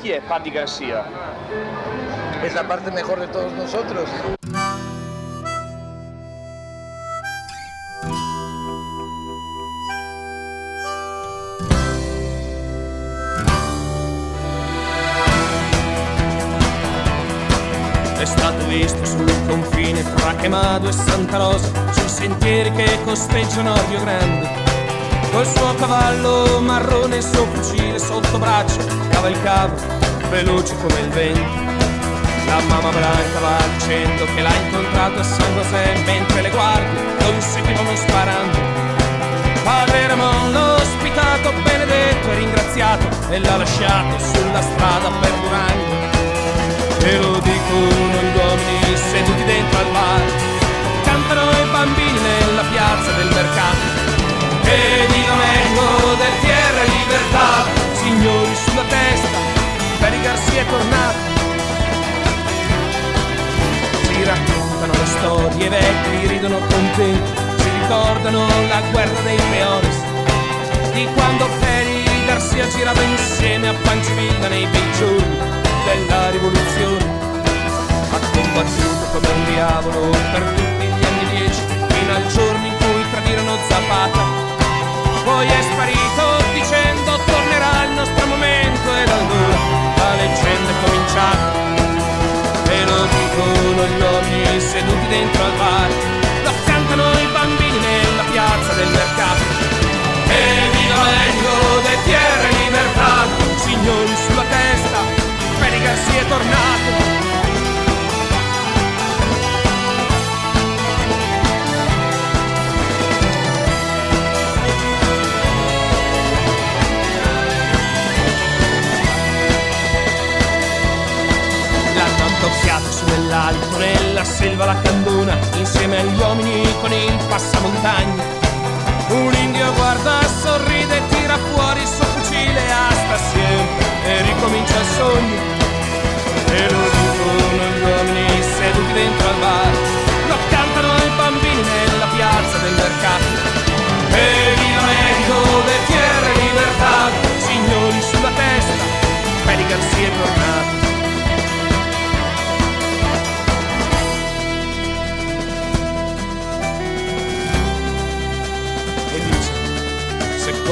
Chi è Paddy Garcia? Es la parte mejor de todos nosotros. È stato visto sul confine fra Chemado e Santa Rosa, sui sentieri che costeggiano Rio Grande. Col suo cavallo marrone e il suo fucile sotto braccio, cavalcava veloce come il vento. La mamma Blanca va dicendo che l'ha incontrato a San José mentre le guardie lo seguivano sparando. Padre Ramon l'ha ospitato, benedetto e ringraziato e l'ha lasciato sulla strada per Durango. E lo dicono gli uomini seduti dentro al bar, le storie, i vecchi ridono contenti, si ricordano la guerra dei peores, di quando Peri Garcia girava insieme a Pancivilla nei bei giorni della rivoluzione. Ha combattuto come un diavolo per tutti gli anni dieci, fino al giorno in cui tradirono Zapata. Poi è sparito dentro al nella selva la candona, insieme agli uomini con il passamontagna. Un indio guarda, sorride, tira fuori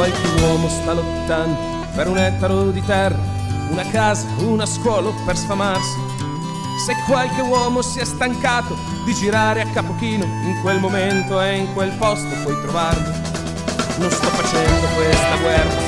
qualche uomo sta lottando per un ettaro di terra, una casa, una scuola per sfamarsi, se qualche uomo si è stancato di girare a capo chino, in quel momento e in quel posto puoi trovarlo. Non sto facendo questa guerra